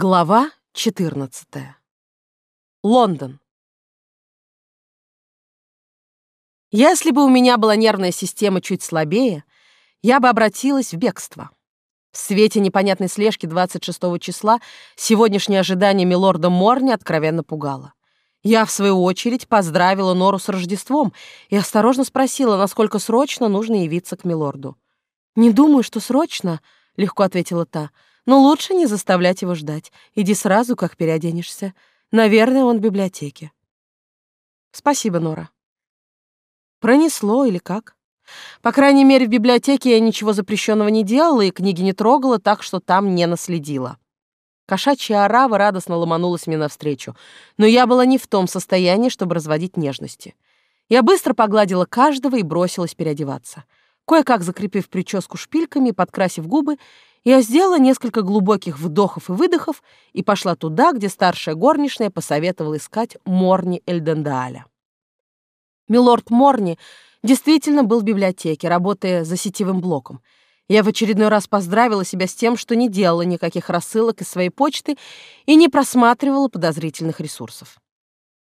Глава 14. Лондон. Если бы у меня была нервная система чуть слабее, я бы обратилась в бегство. В свете непонятной слежки 26 числа сегодняшнее ожидание милорда Морни откровенно пугало. Я, в свою очередь, поздравила Нору с Рождеством и осторожно спросила, насколько срочно нужно явиться к милорду. «Не думаю, что срочно», — легко ответила та, — но лучше не заставлять его ждать. Иди сразу, как переоденешься. Наверное, он в библиотеке. Спасибо, Нора. Пронесло или как? По крайней мере, в библиотеке я ничего запрещенного не делала и книги не трогала, так что там не наследила. Кошачья орава радостно ломанулась мне навстречу, но я была не в том состоянии, чтобы разводить нежности. Я быстро погладила каждого и бросилась переодеваться. Кое-как закрепив прическу шпильками, подкрасив губы, я сделала несколько глубоких вдохов и выдохов и пошла туда, где старшая горничная посоветовала искать Морни Эльдендаля. Милорд Морни действительно был в библиотеке, работая за сетевым блоком. Я в очередной раз поздравила себя с тем, что не делала никаких рассылок из своей почты и не просматривала подозрительных ресурсов.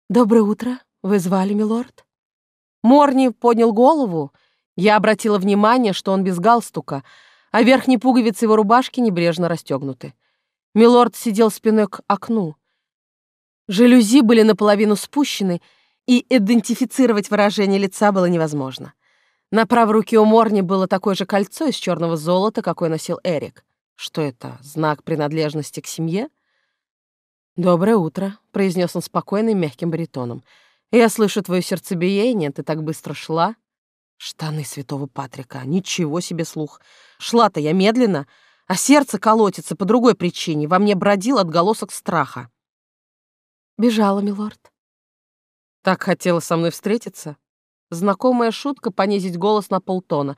«Доброе утро. Вы звали, милорд?» Морни поднял голову. Я обратила внимание, что он без галстука — а верхние пуговицы его рубашки небрежно расстегнуты. Милорд сидел спиной к окну. Жалюзи были наполовину спущены, и идентифицировать выражение лица было невозможно. На правой руке у Морни было такое же кольцо из черного золота, какое носил Эрик. Что это, знак принадлежности к семье? «Доброе утро», — произнес он спокойным мягким баритоном. «Я слышу твое сердцебиение, ты так быстро шла». Штаны святого Патрика, ничего себе слух. Шла-то я медленно, а сердце колотится по другой причине. Во мне бродил отголосок страха. Бежала, милорд. Так хотела со мной встретиться. Знакомая шутка понизить голос на полтона.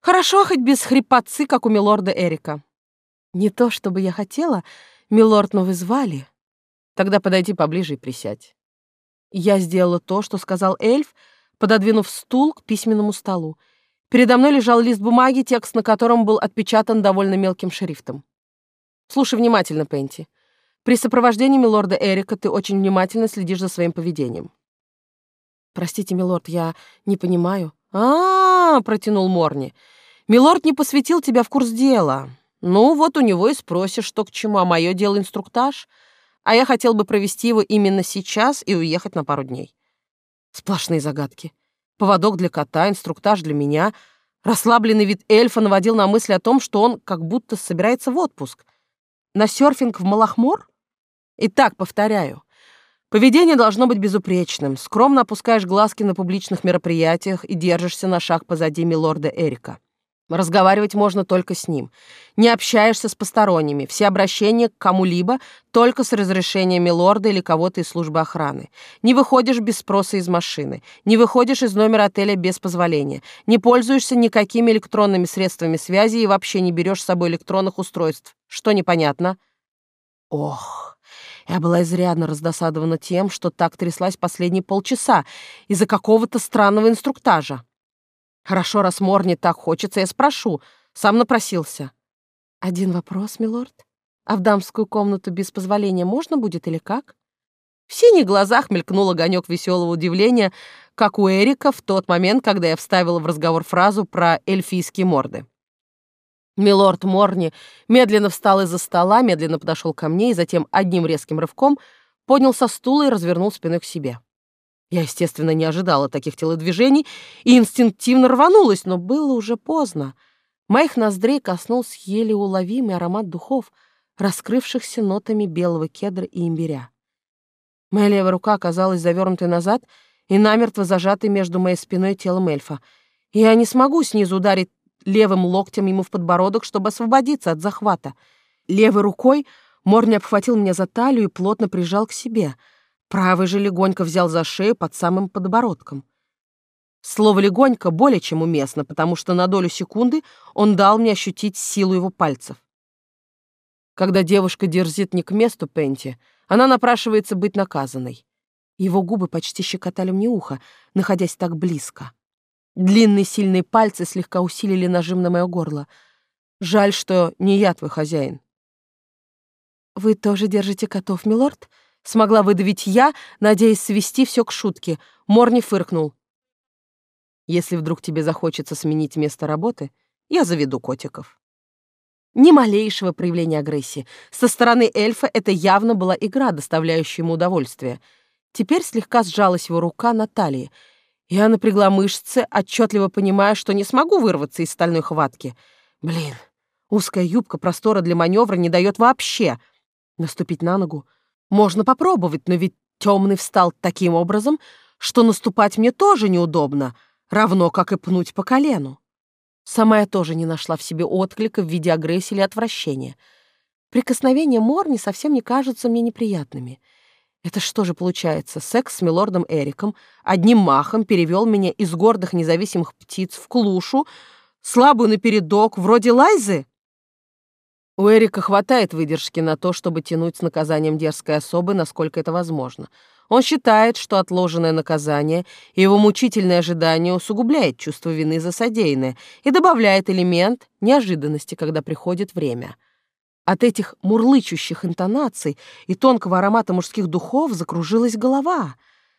Хорошо, хоть без хрипотцы, как у милорда Эрика. Не то, чтобы я хотела, милорд, но вы звали. Тогда подойди поближе и присядь. Я сделала то, что сказал эльф, пододвинув стул к письменному столу. Передо мной лежал лист бумаги, текст на котором был отпечатан довольно мелким шрифтом. «Слушай внимательно, Пенти. При сопровождении милорда Эрика ты очень внимательно следишь за своим поведением». «Простите, милорд, я не понимаю». «А-а-а!» — протянул Морни. «Милорд не посвятил тебя в курс дела. Ну, вот у него и спросишь, что к чему, а мое дело инструктаж. А я хотел бы провести его именно сейчас и уехать на пару дней». Сплошные загадки. Поводок для кота, инструктаж для меня. Расслабленный вид эльфа наводил на мысли о том, что он как будто собирается в отпуск. На серфинг в Малахмор? Итак, повторяю. Поведение должно быть безупречным. Скромно опускаешь глазки на публичных мероприятиях и держишься на шаг позади милорда Эрика. Разговаривать можно только с ним. Не общаешься с посторонними. Все обращения к кому-либо только с разрешения милорда или кого-то из службы охраны. Не выходишь без спроса из машины. Не выходишь из номера отеля без позволения. Не пользуешься никакими электронными средствами связи и вообще не берешь с собой электронных устройств. Что непонятно? Ох, я была изрядно раздосадована тем, что так тряслась последние полчаса из-за какого-то странного инструктажа. Хорошо, раз Морни так хочется, я спрошу. Сам напросился. Один вопрос, милорд. А в дамскую комнату без позволения можно будет или как? В синих глазах мелькнул огонек веселого удивления, как у Эрика в тот момент, когда я вставила в разговор фразу про эльфийские морды. Милорд Морни медленно встал из-за стола, медленно подошел ко мне и затем одним резким рывком поднял со стула и развернул спиной к себе. Я, естественно, не ожидала таких телодвижений и инстинктивно рванулась, но было уже поздно. Моих ноздрей коснулся еле уловимый аромат духов, раскрывшихся нотами белого кедра и имбиря. Моя левая рука оказалась завернутой назад и намертво зажатой между моей спиной и телом эльфа. Я не смогу снизу ударить левым локтем ему в подбородок, чтобы освободиться от захвата. Левой рукой Морни обхватил меня за талию и плотно прижал к себе — Правый же легонько взял за шею под самым подбородком. Слово «легонько» более чем уместно, потому что на долю секунды он дал мне ощутить силу его пальцев. Когда девушка дерзит не к месту Пенти, она напрашивается быть наказанной. Его губы почти щекотали мне ухо, находясь так близко. Длинные сильные пальцы слегка усилили нажим на мое горло. Жаль, что не я твой хозяин. «Вы тоже держите котов, милорд?» Смогла выдавить я, надеясь свести все к шутке. Морни фыркнул. «Если вдруг тебе захочется сменить место работы, я заведу котиков». Ни малейшего проявления агрессии. Со стороны эльфа это явно была игра, доставляющая ему удовольствие. Теперь слегка сжалась его рука на талии. Я напрягла мышцы, отчетливо понимая, что не смогу вырваться из стальной хватки. Блин, узкая юбка простора для маневра не дает вообще. Наступить на ногу можно попробовать, но ведь темный встал таким образом, что наступать мне тоже неудобно, равно как и пнуть по колену. Сама я тоже не нашла в себе отклика в виде агрессии или отвращения. Прикосновения Морни совсем не кажутся мне неприятными. Это что же получается, секс с милордом Эриком одним махом перевел меня из гордых независимых птиц в клушу, слабую напередок, вроде Лайзы? У Эрика хватает выдержки на то, чтобы тянуть с наказанием дерзкой особы, насколько это возможно. Он считает, что отложенное наказание и его мучительное ожидание усугубляет чувство вины за содеянное и добавляет элемент неожиданности, когда приходит время. От этих мурлычущих интонаций и тонкого аромата мужских духов закружилась голова.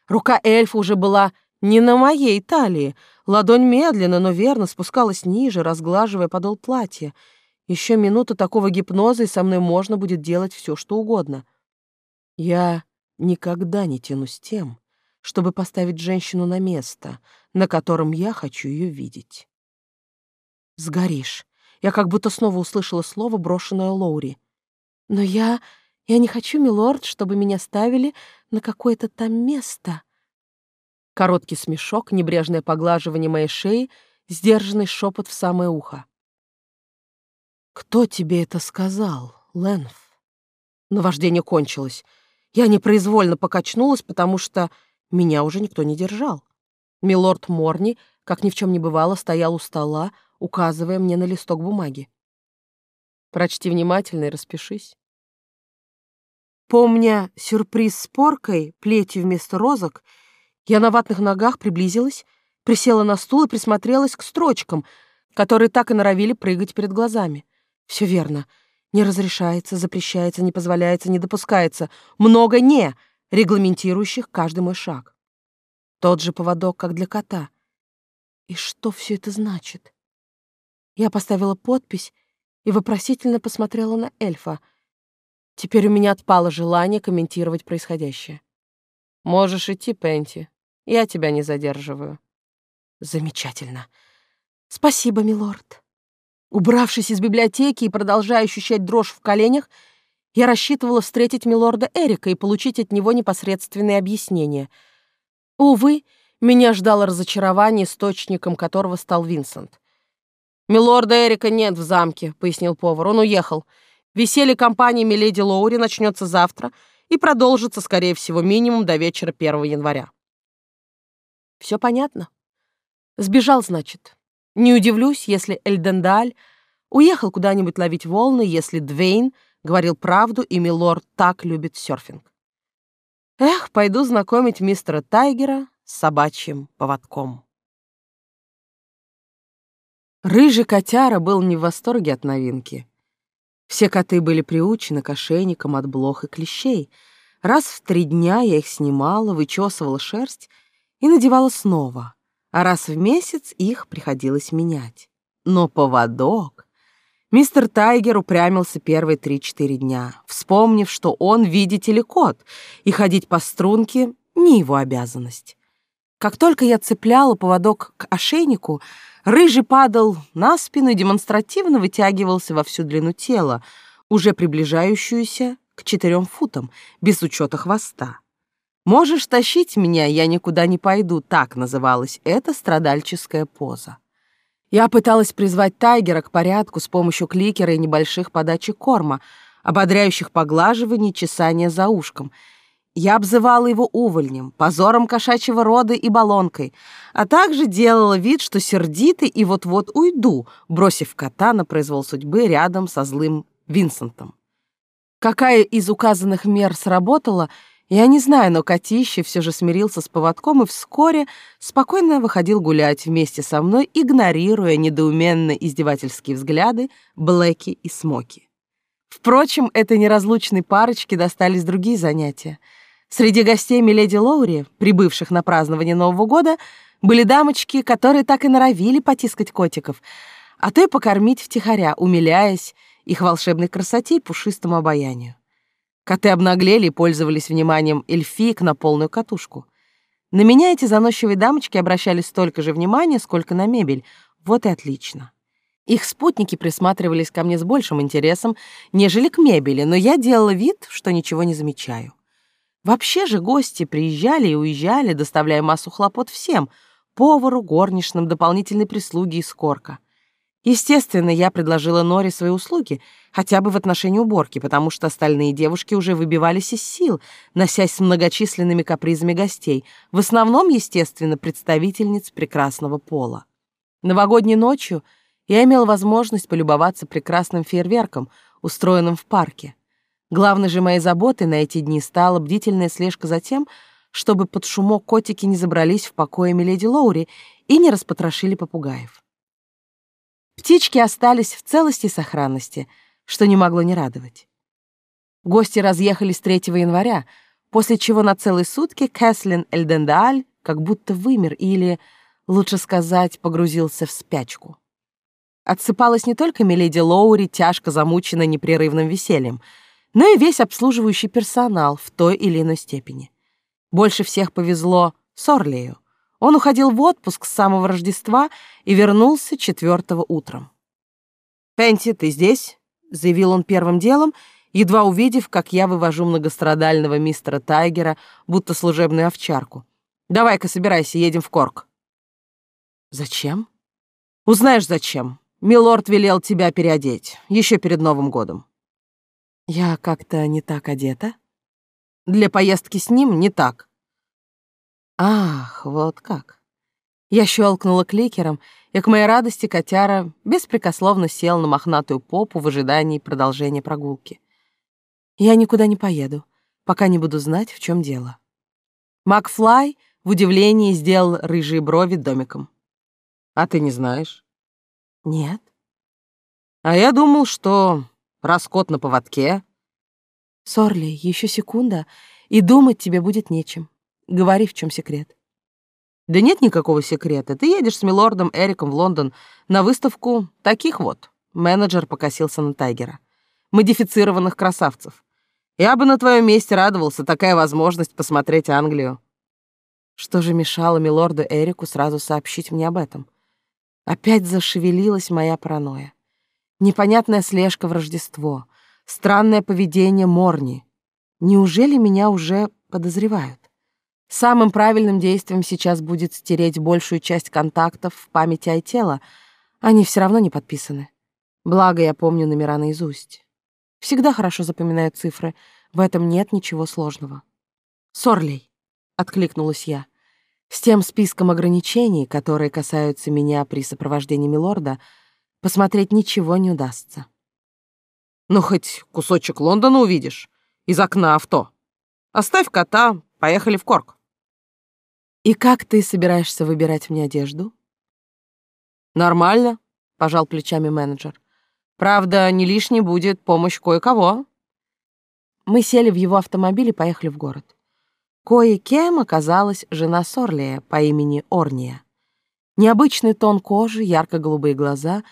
Рука эльфа уже была не на моей талии. Ладонь медленно, но верно спускалась ниже, разглаживая подол платья — еще минута такого гипноза, и со мной можно будет делать все, что угодно. Я никогда не тянусь тем, чтобы поставить женщину на место, на котором я хочу ее видеть. Сгоришь. Я как будто снова услышала слово, брошенное Лоури. Но я... я не хочу, милорд, чтобы меня ставили на какое-то там место. Короткий смешок, небрежное поглаживание моей шеи, сдержанный шепот в самое ухо. «Кто тебе это сказал, Ленф?» Наваждение кончилось. Я непроизвольно покачнулась, потому что меня уже никто не держал. Милорд Морни, как ни в чем не бывало, стоял у стола, указывая мне на листок бумаги. «Прочти внимательно и распишись». Помня сюрприз с поркой, плетью вместо розок, я на ватных ногах приблизилась, присела на стул и присмотрелась к строчкам, которые так и норовили прыгать перед глазами. Все верно. Не разрешается, запрещается, не позволяется, не допускается. Много «не», регламентирующих каждый мой шаг. Тот же поводок, как для кота. И что все это значит? Я поставила подпись и вопросительно посмотрела на эльфа. Теперь у меня отпало желание комментировать происходящее. «Можешь идти, Пенти. Я тебя не задерживаю». «Замечательно. Спасибо, милорд». Убравшись из библиотеки и продолжая ощущать дрожь в коленях, я рассчитывала встретить милорда Эрика и получить от него непосредственные объяснения. Увы, меня ждало разочарование, источником которого стал Винсент. «Милорда Эрика нет в замке», — пояснил повар. «Он уехал. Веселье компании Миледи Лоури начнется завтра и продолжится, скорее всего, минимум до вечера 1 января». «Все понятно. Сбежал, значит. Не удивлюсь, если Эльдендаль уехал куда-нибудь ловить волны, если Двейн говорил правду, и Милорд так любит серфинг. Эх, пойду знакомить мистера Тайгера с собачьим поводком. Рыжий котяра был не в восторге от новинки. Все коты были приучены к ошейникам от блох и клещей. Раз в три дня я их снимала, вычесывала шерсть и надевала снова — а раз в месяц их приходилось менять. Но поводок... Мистер Тайгер упрямился первые три-четыре дня, вспомнив, что он, видите ли, кот, и ходить по струнке — не его обязанность. Как только я цепляла поводок к ошейнику, рыжий падал на спину и демонстративно вытягивался во всю длину тела, уже приближающуюся к четырем футам, без учета хвоста. «Можешь тащить меня, я никуда не пойду», так называлась эта страдальческая поза. Я пыталась призвать Тайгера к порядку с помощью кликера и небольших подачек корма, ободряющих поглаживаний, чесания за ушком. Я обзывала его увольнем, позором кошачьего рода и баллонкой, а также делала вид, что сердитый и вот-вот уйду, бросив кота на произвол судьбы рядом со злым Винсентом. Какая из указанных мер сработала — я не знаю, но котище все же смирился с поводком и вскоре спокойно выходил гулять вместе со мной, игнорируя недоуменно издевательские взгляды Блэки и Смоки. Впрочем, этой неразлучной парочке достались другие занятия. Среди гостей Миледи Лоури, прибывших на празднование Нового года, были дамочки, которые так и норовили потискать котиков, а то и покормить втихаря, умиляясь их волшебной красоте и пушистому обаянию. Коты обнаглели и пользовались вниманием эльфиек на полную катушку. На меня эти заносчивые дамочки обращали столько же внимания, сколько на мебель. Вот и отлично. Их спутники присматривались ко мне с большим интересом, нежели к мебели, но я делала вид, что ничего не замечаю. Вообще же гости приезжали и уезжали, доставляя массу хлопот всем — повару, горничным, дополнительной прислуге и скорка. Естественно, я предложила Норе свои услуги, хотя бы в отношении уборки, потому что остальные девушки уже выбивались из сил, носясь с многочисленными капризами гостей, в основном, естественно, представительниц прекрасного пола. Новогодней ночью — я имел возможность полюбоваться прекрасным фейерверком, устроенным в парке. Главной же моей заботой на эти дни стала бдительная слежка за тем, чтобы под шумок котики не забрались в покое миледи Лоури и не распотрошили попугаев. Птички остались в целости и сохранности, что не могло не радовать. Гости разъехались 3 января, после чего на целые сутки Кэслин Эльдендааль как будто вымер или, лучше сказать, погрузился в спячку. Отсыпалась не только миледи Лоури, тяжко замученная непрерывным весельем, но и весь обслуживающий персонал в той или иной степени. Больше всех повезло Сорлею. Он уходил в отпуск с самого Рождества и вернулся четвертого утром. «Пенти, ты здесь?» — заявил он первым делом, едва увидев, как я вывожу многострадального мистера Тайгера, будто служебную овчарку. «Давай-ка собирайся, едем в Корк». «Зачем?» «Узнаешь, зачем. Милорд велел тебя переодеть, еще перед Новым годом. Я как-то не так одета? Для поездки с ним не так. Ах, вот как. Я щелкнула кликером, и к моей радости котяра беспрекословно сел на мохнатую попу в ожидании продолжения прогулки. Я никуда не поеду, пока не буду знать, в чем дело. Макфлай в удивлении сделал рыжие брови домиком. А ты не знаешь? Нет. А я думал, что раскот на поводке. Сорли, еще секунда, и думать тебе будет нечем. Говори, в чем секрет. Да нет никакого секрета. Ты едешь с милордом Эриком в Лондон на выставку таких вот. Менеджер покосился на Тайгера. Модифицированных красавцев. Я бы на твоем месте радовался, такая возможность посмотреть Англию. Что же мешало милорду Эрику сразу сообщить мне об этом? Опять зашевелилась моя паранойя. Непонятная слежка в Рождество, странное поведение Морни. Неужели меня уже подозревают? Самым правильным действием сейчас будет стереть большую часть контактов в памяти Айтела. Они все равно не подписаны. Благо, я помню номера наизусть. Всегда хорошо запоминаю цифры, в этом нет ничего сложного. «Сорлей», — откликнулась я, — с тем списком ограничений, которые касаются меня при сопровождении милорда, посмотреть ничего не удастся. Ну, хоть кусочек Лондона увидишь. Из окна авто. Оставь кота, поехали в Корк. И как ты собираешься выбирать мне одежду? Нормально, пожал плечами менеджер. Правда, не лишней будет помощь кое-кого. Мы сели в его автомобиль и поехали в город. Кое-кем оказалась жена Сорлия по имени Орния. Необычный тон кожи, ярко-голубые глаза,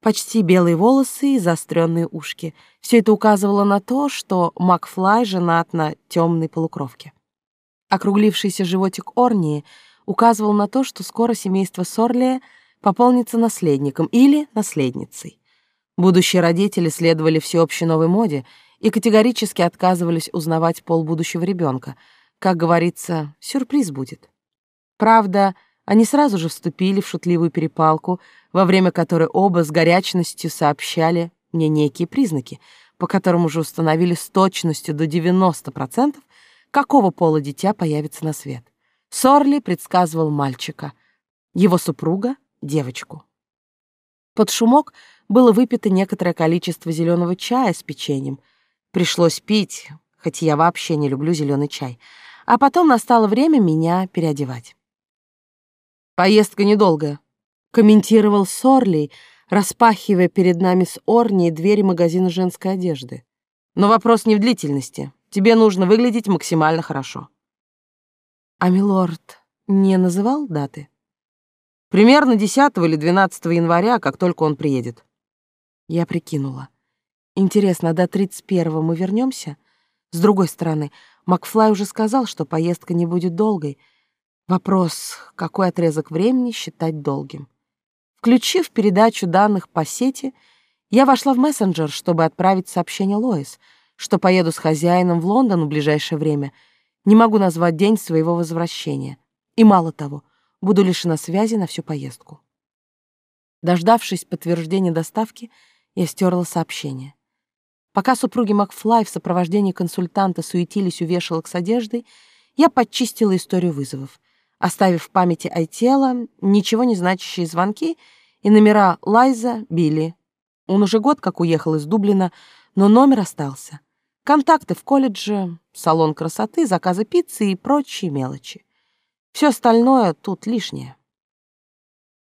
почти белые волосы и заостренные ушки. Все это указывало на то, что Макфлай женат на темной полукровке. Округлившийся животик Орнии указывал на то, что скоро семейство Сорлия пополнится наследником или наследницей. Будущие родители следовали всеобщей новой моде и категорически отказывались узнавать пол будущего ребенка — как говорится, сюрприз будет. Правда, они сразу же вступили в шутливую перепалку, во время которой оба с горячностью сообщали мне некие признаки, по которым уже установили с точностью до 90%, какого пола дитя появится на свет. Сорли предсказывал мальчика, его супруга — девочку. Под шумок было выпито некоторое количество зеленого чая с печеньем. Пришлось пить, хоть я вообще не люблю зеленый чай — а потом настало время меня переодевать. «Поездка недолгая», — комментировал Сорли, распахивая перед нами с Орни двери магазина женской одежды. «Но вопрос не в длительности. Тебе нужно выглядеть максимально хорошо». «А милорд не называл даты?» «Примерно 10 или 12 января, как только он приедет». Я прикинула. «Интересно, до 31 мы вернемся? С другой стороны, Макфлай уже сказал, что поездка не будет долгой. Вопрос, какой отрезок времени считать долгим. Включив передачу данных по сети, я вошла в мессенджер, чтобы отправить сообщение Лоис, что поеду с хозяином в Лондон в ближайшее время. Не могу назвать день своего возвращения. И мало того, буду лишена связи на всю поездку. Дождавшись подтверждения доставки, я стерла сообщение. Пока супруги Макфлай в сопровождении консультанта суетились у вешалок с одеждой, я подчистила историю вызовов, оставив в памяти Айтела ничего не значащие звонки и номера Лайза, Билли. Он уже год как уехал из Дублина, но номер остался. Контакты в колледже, салон красоты, заказы пиццы и прочие мелочи. Все остальное тут лишнее.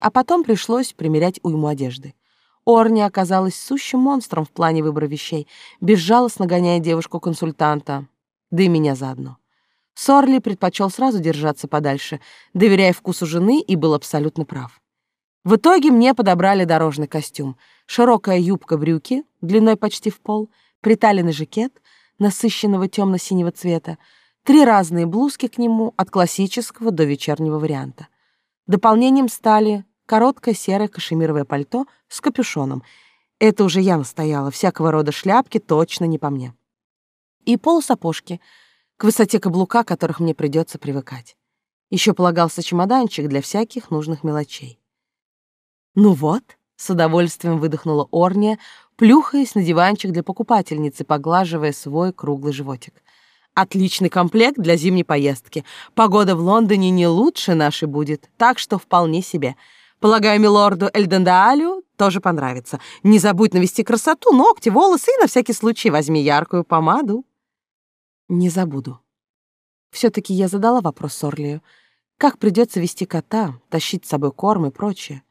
А потом пришлось примерять уйму одежды. Орни оказалась сущим монстром в плане выбора вещей, безжалостно гоняя девушку-консультанта, да и меня заодно. Сорли предпочел сразу держаться подальше, доверяя вкусу жены, и был абсолютно прав. В итоге мне подобрали дорожный костюм, широкая юбка-брюки, длиной почти в пол, приталенный жакет насыщенного темно-синего цвета, три разные блузки к нему от классического до вечернего варианта. Дополнением стали короткое серое кашемировое пальто с капюшоном. Это уже я настояла, всякого рода шляпки точно не по мне. И полусапожки, к высоте каблука, которых мне придется привыкать. Еще полагался чемоданчик для всяких нужных мелочей. «Ну вот», — с удовольствием выдохнула Орния, плюхаясь на диванчик для покупательницы, поглаживая свой круглый животик. «Отличный комплект для зимней поездки. Погода в Лондоне не лучше нашей будет, так что вполне себе. Полагаю, милорду Эльдендаалю тоже понравится. Не забудь навести красоту, ногти, волосы и на всякий случай возьми яркую помаду. Не забуду. все таки я задала вопрос Сорлию. Как придется вести кота, тащить с собой корм и прочее.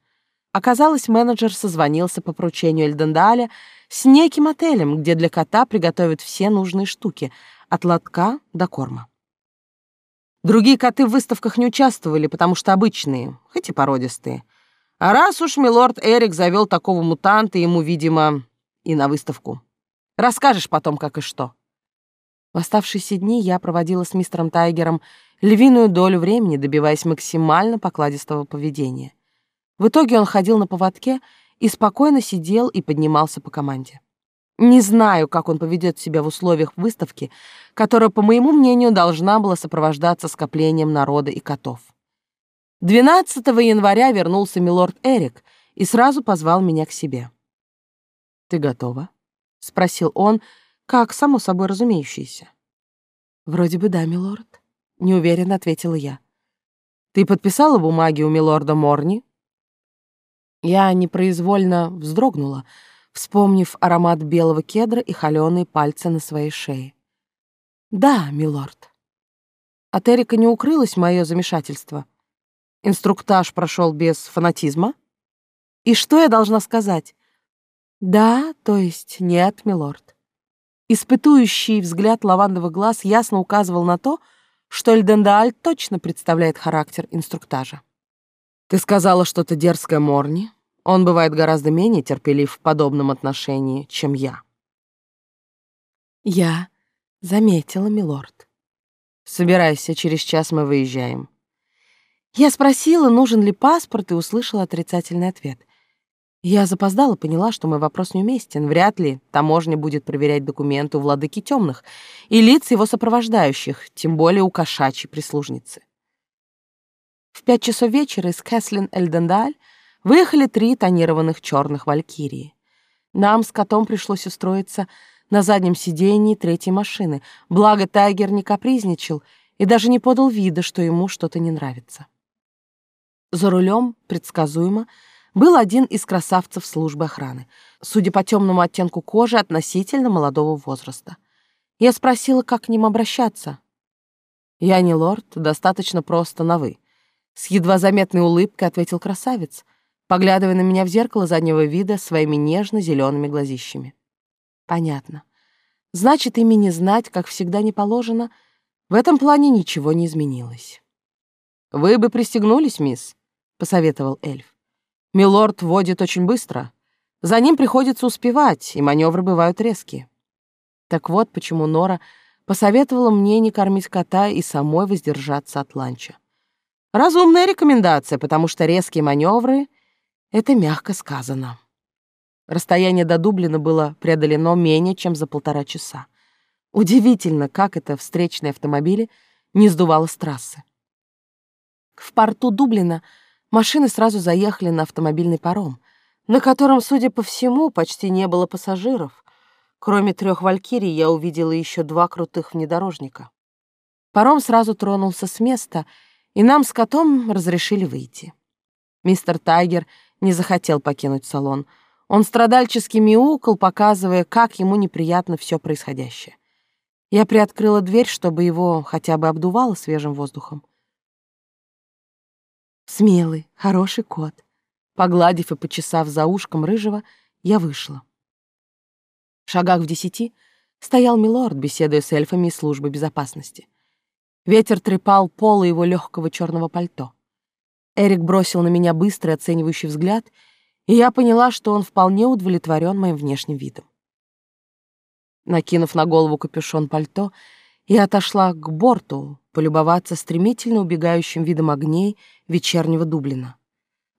Оказалось, менеджер созвонился по поручению Эльдендаля с неким отелем, где для кота приготовят все нужные штуки, от лотка до корма. Другие коты в выставках не участвовали, потому что обычные, хоть и породистые. А раз уж милорд Эрик завел такого мутанта, ему, видимо, и на выставку. Расскажешь потом, как и что. В оставшиеся дни я проводила с мистером Тайгером львиную долю времени, добиваясь максимально покладистого поведения. В итоге он ходил на поводке и спокойно сидел и поднимался по команде. Не знаю, как он поведет себя в условиях выставки, которая, по моему мнению, должна была сопровождаться скоплением народа и котов. 12 января вернулся милорд Эрик и сразу позвал меня к себе. «Ты готова?» — спросил он, как само собой разумеющееся. «Вроде бы да, милорд», — неуверенно ответила я. «Ты подписала бумаги у милорда Морни?» Я непроизвольно вздрогнула, вспомнив аромат белого кедра и холёные пальцы на своей шее. «Да, милорд». От Эрика не укрылось мое замешательство. Инструктаж прошел без фанатизма? И что я должна сказать? Да, то есть нет, милорд. Испытующий взгляд лавандовых глаз ясно указывал на то, что Эльдендааль точно представляет характер инструктажа. Ты сказала что-то дерзкое Морни. Он бывает гораздо менее терпелив в подобном отношении, чем я. Я заметила, милорд. Собирайся, через час мы выезжаем. Я спросила, нужен ли паспорт, и услышала отрицательный ответ. Я запоздала, поняла, что мой вопрос неуместен. Вряд ли таможня будет проверять документы у владыки темных и лиц его сопровождающих, тем более у кошачьей прислужницы. В пять часов вечера из Кэслин Эльдендаль выехали три тонированных черных валькирии. Нам с котом пришлось устроиться на заднем сиденье третьей машины, благо Тайгер не капризничал и даже не подал вида, что ему что-то не нравится. За рулем, предсказуемо, был один из красавцев службы охраны, судя по темному оттенку кожи относительно молодого возраста. Я спросила, как к ним обращаться. «Я не лорд, достаточно просто на «вы». С едва заметной улыбкой ответил красавец, поглядывая на меня в зеркало заднего вида своими нежно-зелеными глазищами. Понятно. Значит, ими не знать, как всегда не положено. В этом плане ничего не изменилось. «Вы бы пристегнулись, мисс», — посоветовал эльф. «Милорд водит очень быстро. За ним приходится успевать, и маневры бывают резкие». Так вот, почему Нора посоветовала мне не кормить кота и самой воздержаться от ланча. Разумная рекомендация, потому что резкие маневры — это мягко сказано. Расстояние до Дублина было преодолено менее чем за полтора часа. Удивительно, как это встречные автомобили не сдувало с трассы. В порту Дублина машины сразу заехали на автомобильный паром, на котором, судя по всему, почти не было пассажиров. Кроме трех «Валькирий» я увидела еще два крутых внедорожника. Паром сразу тронулся с места — и нам с котом разрешили выйти. Мистер Тайгер не захотел покинуть салон. Он страдальчески мяукал, показывая, как ему неприятно все происходящее. Я приоткрыла дверь, чтобы его хотя бы обдувало свежим воздухом. Смелый, хороший кот. Погладив и почесав за ушком рыжего, я вышла. В шагах в десяти стоял милорд, беседуя с эльфами из службы безопасности. Ветер трепал полы его легкого черного пальто. Эрик бросил на меня быстрый оценивающий взгляд, и я поняла, что он вполне удовлетворен моим внешним видом. Накинув на голову капюшон пальто, я отошла к борту полюбоваться стремительно убегающим видом огней вечернего Дублина.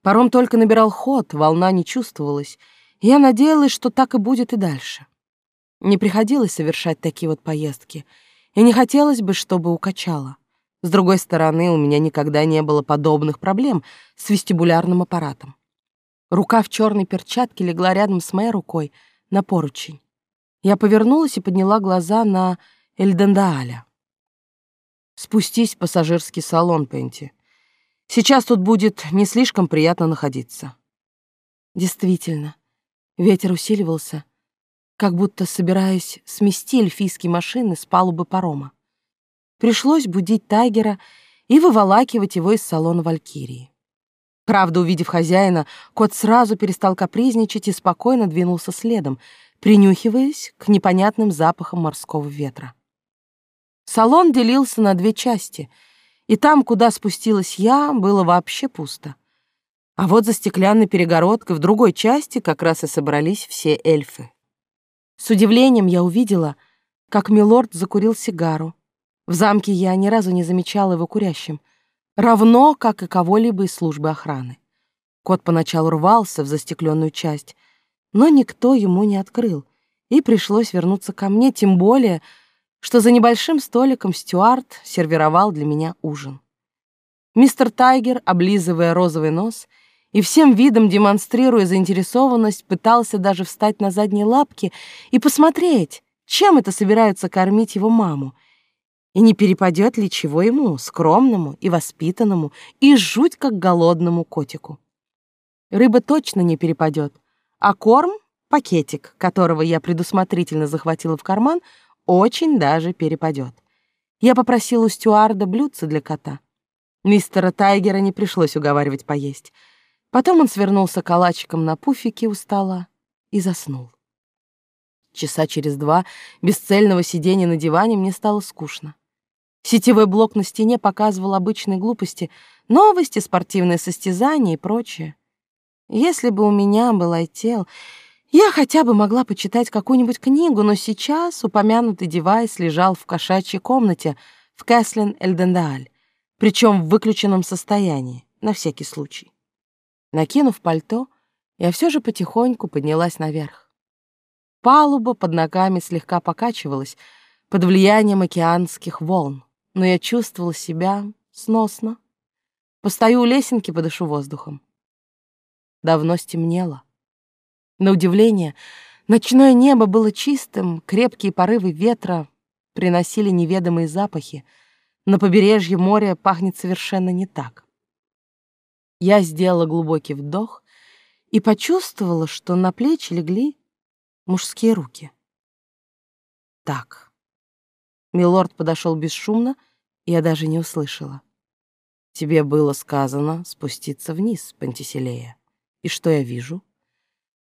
Паром только набирал ход, волна не чувствовалась, и я надеялась, что так и будет и дальше. Не приходилось совершать такие вот поездки — и не хотелось бы, чтобы укачало. С другой стороны, у меня никогда не было подобных проблем с вестибулярным аппаратом. Рука в черной перчатке легла рядом с моей рукой на поручень. Я повернулась и подняла глаза на Эльдендааля. «Спустись в пассажирский салон, Пенти. Сейчас тут будет не слишком приятно находиться». Действительно, ветер усиливался, как будто собираясь смести эльфийские машины с палубы парома. Пришлось будить Тайгера и выволакивать его из салона Валькирии. Правда, увидев хозяина, кот сразу перестал капризничать и спокойно двинулся следом, принюхиваясь к непонятным запахам морского ветра. Салон делился на две части, и там, куда спустилась я, было вообще пусто. А вот за стеклянной перегородкой в другой части как раз и собрались все эльфы. С удивлением я увидела, как милорд закурил сигару. В замке я ни разу не замечала его курящим, равно как и кого-либо из службы охраны. Кот поначалу рвался в застекленную часть, но никто ему не открыл, и пришлось вернуться ко мне, тем более, что за небольшим столиком стюард сервировал для меня ужин. Мистер Тайгер, облизывая розовый нос, — и всем видом, демонстрируя заинтересованность, пытался даже встать на задние лапки и посмотреть, чем это собираются кормить его маму, и не перепадет ли чего ему, скромному и воспитанному, и жуть как голодному котику. Рыба точно не перепадет, а корм, пакетик, которого я предусмотрительно захватила в карман, очень даже перепадет. Я попросила у стюарда блюдце для кота. Мистера Тайгера не пришлось уговаривать поесть — Потом он свернулся калачиком на пуфике у стола и заснул. Часа через два бесцельного сидения на диване мне стало скучно. Сетевой блок на стене показывал обычные глупости, новости, спортивные состязания и прочее. Если бы у меня был айтел, я хотя бы могла почитать какую-нибудь книгу, но сейчас упомянутый девайс лежал в кошачьей комнате в Кэслин Эльдендааль, причем в выключенном состоянии, на всякий случай. Накинув пальто, я все же потихоньку поднялась наверх. Палуба под ногами слегка покачивалась под влиянием океанских волн, но я чувствовала себя сносно. Постою у лесенки, подышу воздухом. Давно стемнело. На удивление, ночное небо было чистым, крепкие порывы ветра приносили неведомые запахи. На побережье моря пахнет совершенно не так. Я сделала глубокий вдох и почувствовала, что на плечи легли мужские руки. Так. Милорд подошел бесшумно, я даже не услышала. Тебе было сказано спуститься вниз, Пантиселея. И что я вижу?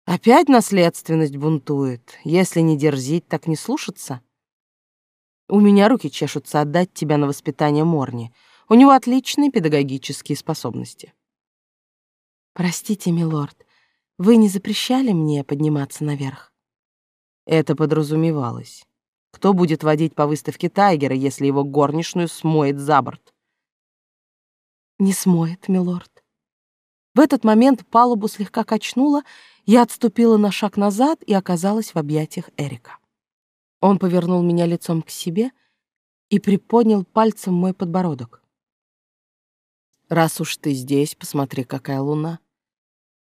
Опять наследственность бунтует. Если не дерзить, так не слушаться. У меня руки чешутся отдать тебя на воспитание Морни. У него отличные педагогические способности. Простите, милорд, вы не запрещали мне подниматься наверх? Это подразумевалось. Кто будет водить по выставке Тайгера, если его горничную смоет за борт? Не смоет, милорд. В этот момент палубу слегка качнуло, я отступила на шаг назад и оказалась в объятиях Эрика. Он повернул меня лицом к себе и приподнял пальцем мой подбородок. «Раз уж ты здесь, посмотри, какая луна.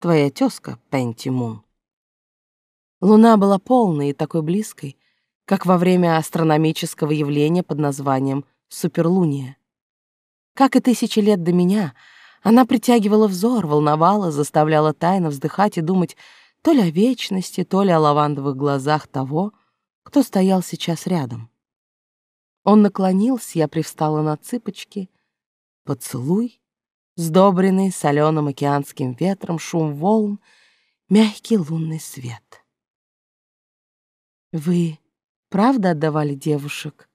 Твоя тезка, Пенти Мун». Луна была полной и такой близкой, как во время астрономического явления под названием суперлуния. Как и тысячи лет до меня, она притягивала взор, волновала, заставляла тайно вздыхать и думать то ли о вечности, то ли о лавандовых глазах того, кто стоял сейчас рядом. Он наклонился, я привстала на цыпочки. Поцелуй, сдобренный соленым океанским ветром, шум волн, мягкий лунный свет. Вы правда отдавали девушек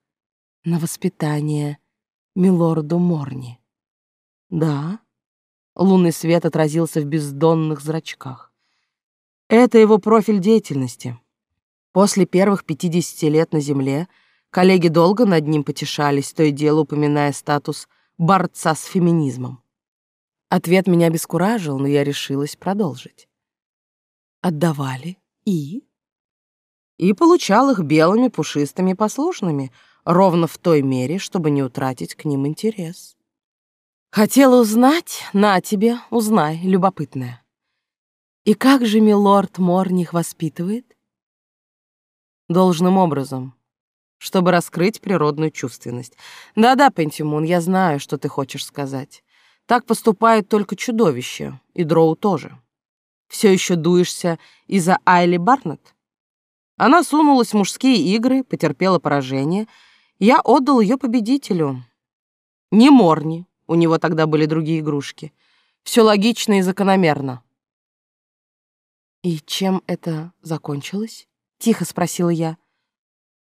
на воспитание милорду Морни? Да. Лунный свет отразился в бездонных зрачках. Это его профиль деятельности. После первых 50 лет на Земле коллеги долго над ним потешались, то и дело упоминая статус борца с феминизмом. Ответ меня обескуражил, но я решилась продолжить. Отдавали и? И получал их белыми, пушистыми, послушными, ровно в той мере, чтобы не утратить к ним интерес. Хотела узнать? На тебе, узнай, любопытная. И как же милорд Морн их воспитывает? должным образом, чтобы раскрыть природную чувственность. Да-да, Пентимун, я знаю, что ты хочешь сказать. Так поступает только чудовище, и Дроу тоже. Все еще дуешься из-за Айли Барнетт? Она сунулась в мужские игры, потерпела поражение. Я отдал ее победителю. Не Морни, у него тогда были другие игрушки. Все логично и закономерно. И чем это закончилось? — тихо спросила я.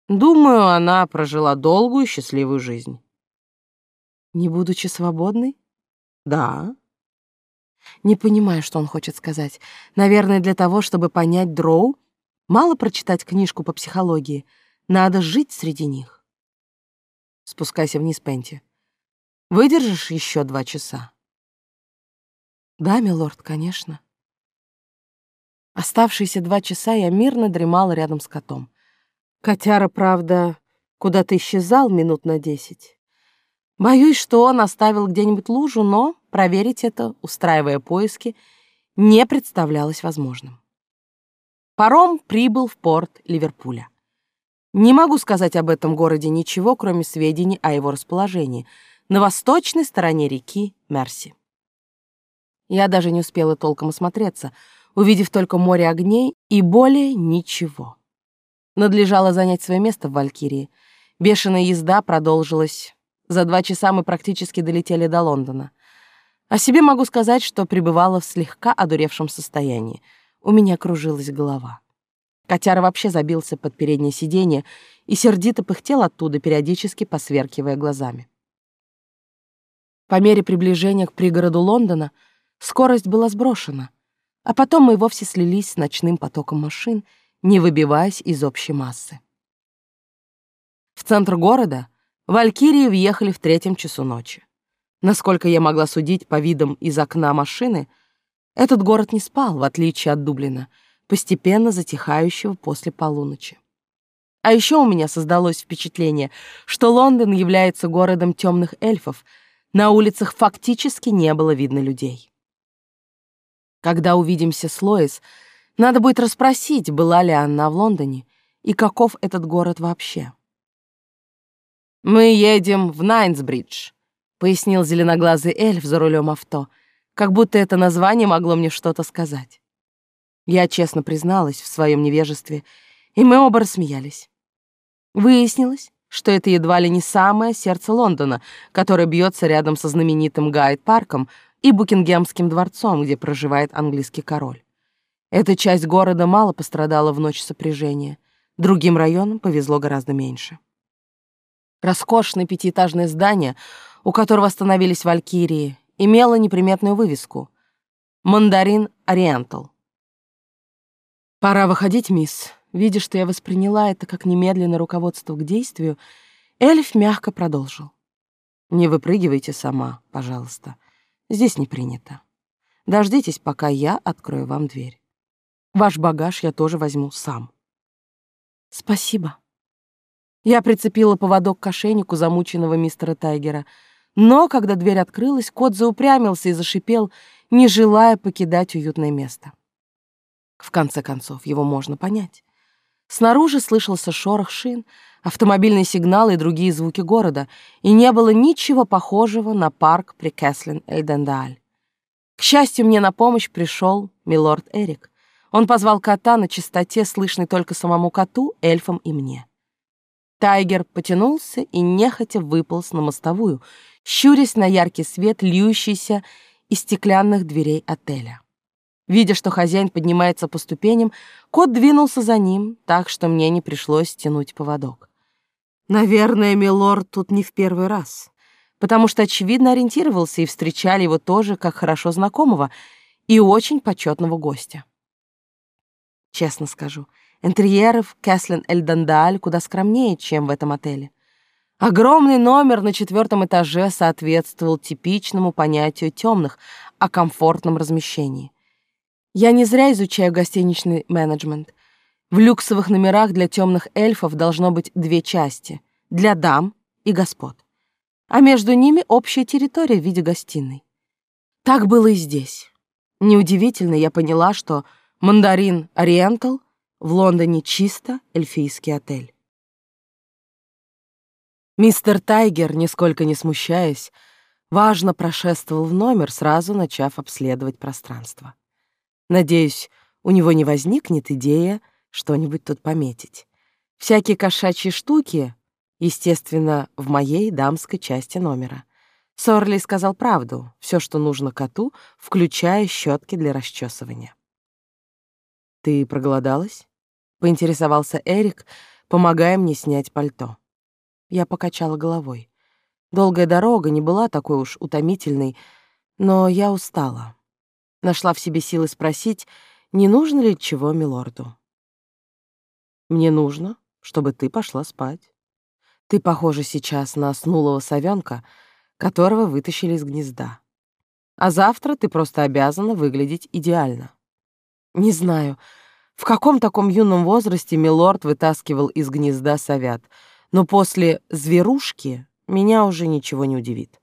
«Думаю, она прожила долгую счастливую жизнь». «Не будучи свободной?» «Да». Не понимаю, что он хочет сказать. Наверное, для того, чтобы понять Дроу, мало прочитать книжку по психологии. Надо жить среди них. Спускайся вниз, Пенти. Выдержишь еще два часа? Да, милорд, конечно. Оставшиеся два часа я мирно дремала рядом с котом. Котяра, правда, куда-то исчезал минут на десять. Боюсь, что он оставил где-нибудь лужу, но проверить это, устраивая поиски, не представлялось возможным. Паром прибыл в порт Ливерпуля. Не могу сказать об этом городе ничего, кроме сведений о его расположении на восточной стороне реки Мерси. Я даже не успела толком осмотреться — увидев только море огней и более ничего. Надлежало занять свое место в Валькирии. Бешеная езда продолжилась. За два часа мы практически долетели до Лондона. О себе могу сказать, что пребывала в слегка одуревшем состоянии. У меня кружилась голова. Котяра вообще забился под переднее сиденье и сердито пыхтел оттуда, периодически посверкивая глазами. По мере приближения к пригороду Лондона скорость была сброшена — а потом мы вовсе слились с ночным потоком машин, не выбиваясь из общей массы. В центр города Валькирии въехали в третьем часу ночи. Насколько я могла судить по видам из окна машины, этот город не спал, в отличие от Дублина, постепенно затихающего после полуночи. А еще у меня создалось впечатление, что Лондон является городом темных эльфов, на улицах фактически не было видно людей. Когда увидимся с Лоис, надо будет расспросить, была ли она в Лондоне и каков этот город вообще. «Мы едем в Найнсбридж», — пояснил зеленоглазый эльф за рулем авто, как будто это название могло мне что-то сказать. Я честно призналась в своем невежестве, и мы оба рассмеялись. Выяснилось, что это едва ли не самое сердце Лондона, которое бьется рядом со знаменитым Гайд-парком и Букингемским дворцом, где проживает английский король. Эта часть города мало пострадала в ночь сопряжения. Другим районам повезло гораздо меньше. Роскошное пятиэтажное здание, у которого остановились валькирии, имело неприметную вывеску «Мандарин Ориентал». «Пора выходить, мисс». Видя, что я восприняла это как немедленное руководство к действию, эльф мягко продолжил. «Не выпрыгивайте сама, пожалуйста. Здесь не принято. Дождитесь, пока я открою вам дверь. Ваш багаж я тоже возьму сам». «Спасибо». Я прицепила поводок к ошейнику замученного мистера Тайгера, но, когда дверь открылась, кот заупрямился и зашипел, не желая покидать уютное место. В конце концов, его можно понять. Снаружи слышался шорох шин, автомобильные сигналы и другие звуки города, и не было ничего похожего на парк при Кэслин-Эльдендааль. К счастью, мне на помощь пришел милорд Эрик. Он позвал кота на чистоте, слышной только самому коту, эльфам и мне. Тайгер потянулся и нехотя выполз на мостовую, щурясь на яркий свет, льющийся из стеклянных дверей отеля. Видя, что хозяин поднимается по ступеням, кот двинулся за ним, так что мне не пришлось тянуть поводок. Наверное, милорд тут не в первый раз, потому что, очевидно, ориентировался и встречали его тоже как хорошо знакомого и очень почетного гостя. Честно скажу, интерьеров Кэслин Эльдандааль куда скромнее, чем в этом отеле. Огромный номер на четвертом этаже соответствовал типичному понятию темных о комфортном размещении. Я не зря изучаю гостиничный менеджмент. В люксовых номерах для темных эльфов должно быть две части — для дам и господ. А между ними общая территория в виде гостиной. Так было и здесь. Неудивительно, я поняла, что Мандарин Ориентал в Лондоне чисто эльфийский отель. Мистер Тайгер, нисколько не смущаясь, важно прошествовал в номер, сразу начав обследовать пространство. Надеюсь, у него не возникнет идея что-нибудь тут пометить. Всякие кошачьи штуки, естественно, в моей дамской части номера. Сорли сказал правду, все, что нужно коту, включая щетки для расчесывания. «Ты проголодалась?» — поинтересовался Эрик, помогая мне снять пальто. Я покачала головой. Долгая дорога не была такой уж утомительной, но я устала. Нашла в себе силы спросить, не нужно ли чего милорду. «Мне нужно, чтобы ты пошла спать. Ты похожа сейчас на снулого совенка, которого вытащили из гнезда. А завтра ты просто обязана выглядеть идеально». Не знаю, в каком таком юном возрасте милорд вытаскивал из гнезда совят, но после «зверушки» меня уже ничего не удивит.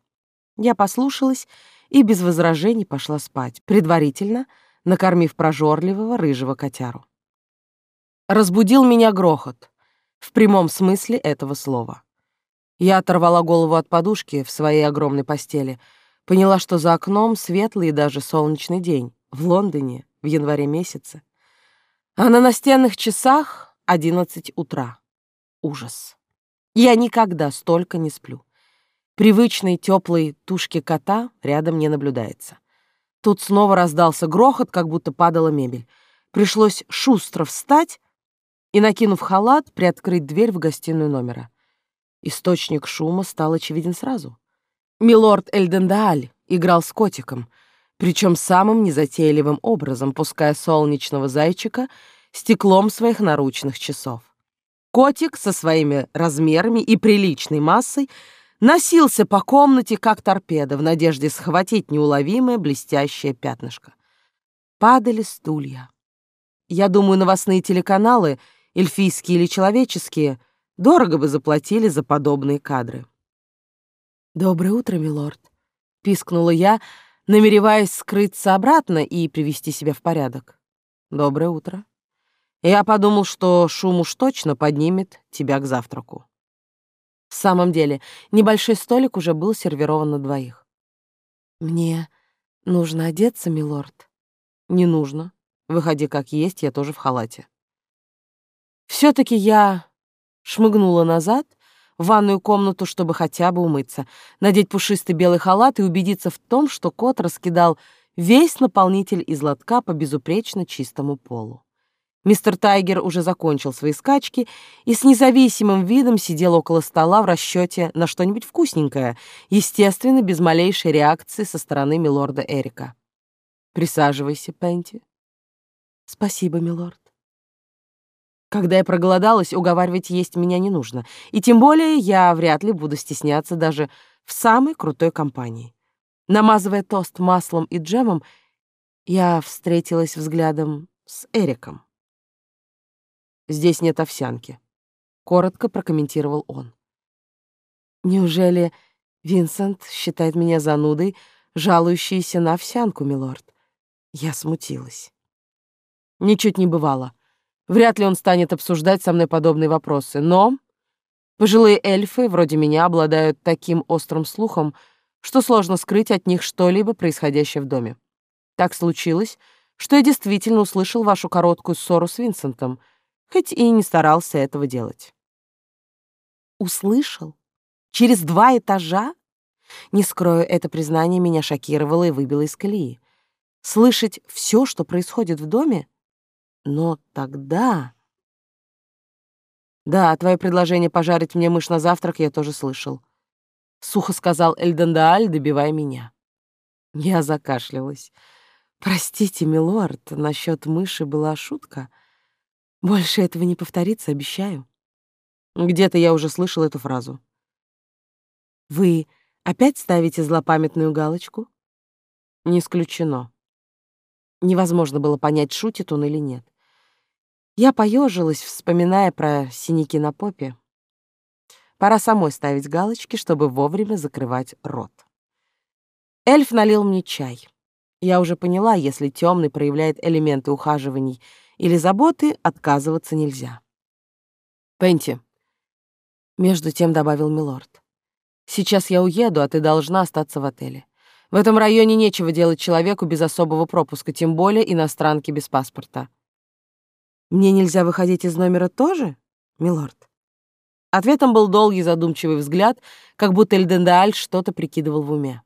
Я послушалась и без возражений пошла спать, предварительно накормив прожорливого рыжего котяру. Разбудил меня грохот, в прямом смысле этого слова. Я оторвала голову от подушки в своей огромной постели, поняла, что за окном светлый и даже солнечный день, в Лондоне, в январе месяце. А на настенных часах одиннадцать утра. Ужас. Я никогда столько не сплю. Привычной теплой тушки кота рядом не наблюдается. Тут снова раздался грохот, как будто падала мебель. Пришлось шустро встать и, накинув халат, приоткрыть дверь в гостиную номера. Источник шума стал очевиден сразу. Милорд Эльдендааль играл с котиком — причем самым незатейливым образом, пуская солнечного зайчика стеклом своих наручных часов. Котик со своими размерами и приличной массой носился по комнате, как торпеда, в надежде схватить неуловимое блестящее пятнышко. Падали стулья. Я думаю, новостные телеканалы, эльфийские или человеческие, дорого бы заплатили за подобные кадры. «Доброе утро, милорд», — пискнула я, — намереваясь скрыться обратно и привести себя в порядок. «Доброе утро. Я подумал, что шум уж точно поднимет тебя к завтраку». В самом деле, небольшой столик уже был сервирован на двоих. «Мне нужно одеться, милорд?» «Не нужно. Выходи как есть, я тоже в халате». все таки я шмыгнула назад, в ванную комнату, чтобы хотя бы умыться, надеть пушистый белый халат и убедиться в том, что кот раскидал весь наполнитель из лотка по безупречно чистому полу. Мистер Тайгер уже закончил свои скачки и с независимым видом сидел около стола в расчете на что-нибудь вкусненькое, естественно, без малейшей реакции со стороны милорда Эрика. «Присаживайся, Пенти». «Спасибо, милорд». Когда я проголодалась, уговаривать есть меня не нужно, и тем более я вряд ли буду стесняться даже в самой крутой компании. Намазывая тост маслом и джемом, я встретилась взглядом с Эриком. «Здесь нет овсянки», — коротко прокомментировал он. «Неужели Винсент считает меня занудой, жалующейся на овсянку, милорд?» Я смутилась. Ничуть не бывало. Вряд ли он станет обсуждать со мной подобные вопросы, но пожилые эльфы, вроде меня, обладают таким острым слухом, что сложно скрыть от них что-либо происходящее в доме. Так случилось, что я действительно услышал вашу короткую ссору с Винсентом, хоть и не старался этого делать. Услышал? Через два этажа? Не скрою, это признание меня шокировало и выбило из колеи. Слышать все, что происходит в доме? Но тогда... Да, твое предложение пожарить мне мышь на завтрак я тоже слышал. — сухо сказал Эльдендааль, добивая меня. Я закашлялась. «Простите, милорд, насчет мыши была шутка. Больше этого не повторится, обещаю». Где-то я уже слышал эту фразу. «Вы опять ставите злопамятную галочку?» «Не исключено». Невозможно было понять, шутит он или нет. Я поежилась, вспоминая про синяки на попе. Пора самой ставить галочки, чтобы вовремя закрывать рот. Эльф налил мне чай. Я уже поняла, если темный проявляет элементы ухаживаний или заботы, отказываться нельзя. Пенти, между тем добавил милорд. Сейчас я уеду, а ты должна остаться в отеле. В этом районе нечего делать человеку без особого пропуска, тем более иностранке без паспорта. Мне нельзя выходить из номера тоже, милорд? Ответом был долгий задумчивый взгляд, как будто Эльдендааль что-то прикидывал в уме.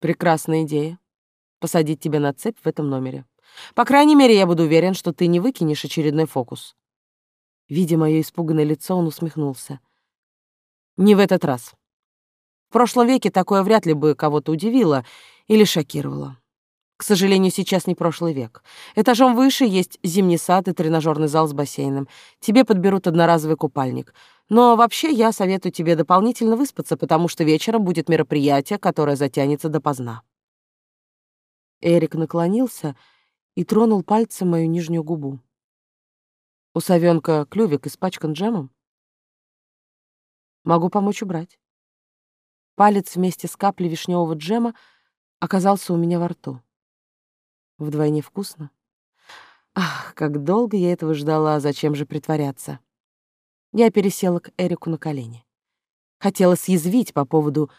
«Прекрасная идея. Посадить тебя на цепь в этом номере. По крайней мере, я буду уверен, что ты не выкинешь очередной фокус». Видя мое испуганное лицо, он усмехнулся. «Не в этот раз. Прошлом веке такое вряд ли бы кого-то удивило или шокировало. К сожалению, сейчас не прошлый век. Этажом выше есть зимний сад и тренажерный зал с бассейном. Тебе подберут одноразовый купальник. Но вообще я советую тебе дополнительно выспаться, потому что вечером будет мероприятие, которое затянется допоздна. Эрик наклонился и тронул пальцем мою нижнюю губу. У совенка клювик испачкан джемом. Могу помочь убрать. Палец вместе с каплей вишневого джема оказался у меня во рту. Вдвойне вкусно. Ах, как долго я этого ждала, зачем же притворяться? Я пересела к Эрику на колени. Хотела съязвить по поводу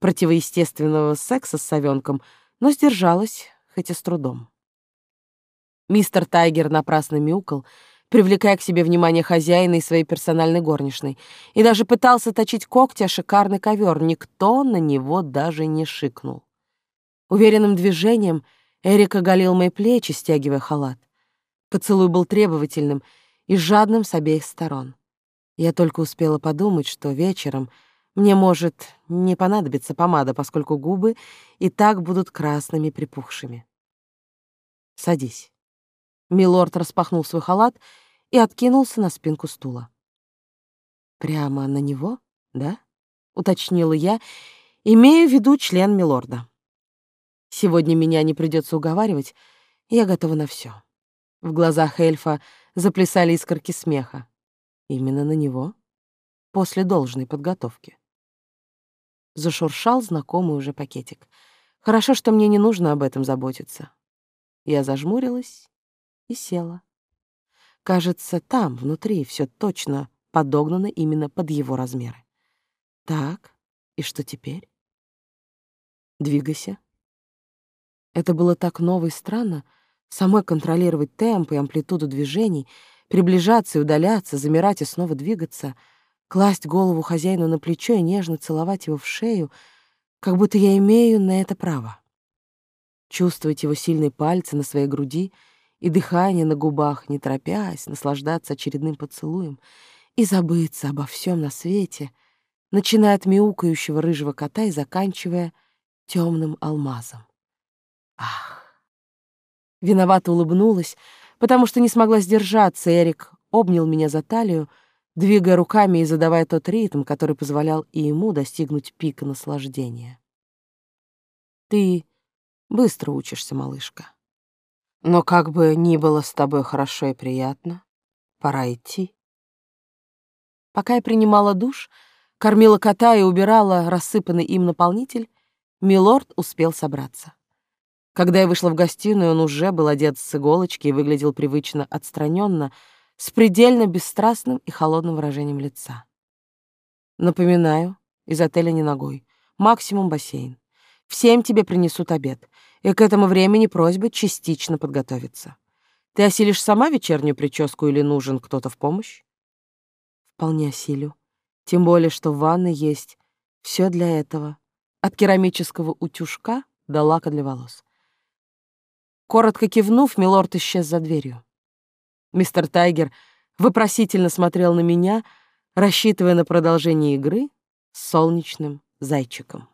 противоестественного секса с совенком, но сдержалась, хоть и с трудом. Мистер Тайгер напрасно мяукал, привлекая к себе внимание хозяина и своей персональной горничной, и даже пытался точить когти о шикарный ковер. Никто на него даже не шикнул. Уверенным движением — Эрик оголил мои плечи, стягивая халат. Поцелуй был требовательным и жадным с обеих сторон. Я только успела подумать, что вечером мне может не понадобиться помада, поскольку губы и так будут красными припухшими. «Садись». Милорд распахнул свой халат и откинулся на спинку стула. «Прямо на него, да?» — уточнила я, имея в виду член милорда. Сегодня меня не придется уговаривать, я готова на все. В глазах эльфа заплясали искорки смеха. Именно на него? После должной подготовки. Зашуршал знакомый уже пакетик. Хорошо, что мне не нужно об этом заботиться. Я зажмурилась и села. Кажется, там, внутри, все точно подогнано именно под его размеры. Так, и что теперь? Двигайся. Это было так ново и странно, самой контролировать темп и амплитуду движений, приближаться и удаляться, замирать и снова двигаться. класть голову хозяину на плечо и нежно целовать его в шею, как будто я имею на это право. Чувствовать его сильные пальцы на своей груди и дыхание на губах, не торопясь, наслаждаться очередным поцелуем и забыться обо всем на свете, начиная от мяукающего рыжего кота и заканчивая темным алмазом. Ах! Виновато улыбнулась, потому что не смогла сдержаться. Эрик обнял меня за талию, двигая руками и задавая тот ритм, который позволял и ему достигнуть пика наслаждения. «Ты быстро учишься, малышка. Но как бы ни было с тобой хорошо и приятно, пора идти». Пока я принимала душ, кормила кота и убирала рассыпанный им наполнитель, милорд успел собраться. Когда я вышла в гостиную, он уже был одет с иголочки и выглядел привычно отстраненно, с предельно бесстрастным и холодным выражением лица. Напоминаю, из отеля не ногой, максимум бассейн. Всем тебе принесут обед, и к этому времени просьба частично подготовиться. Ты осилишь сама вечернюю прическу или нужен кто-то в помощь? Вполне осилю. Тем более, что в ванной есть все для этого. От керамического утюжка до лака для волос. Коротко кивнув, милорд исчез за дверью. Мистер Тайгер вопросительно смотрел на меня, рассчитывая на продолжение игры с солнечным зайчиком.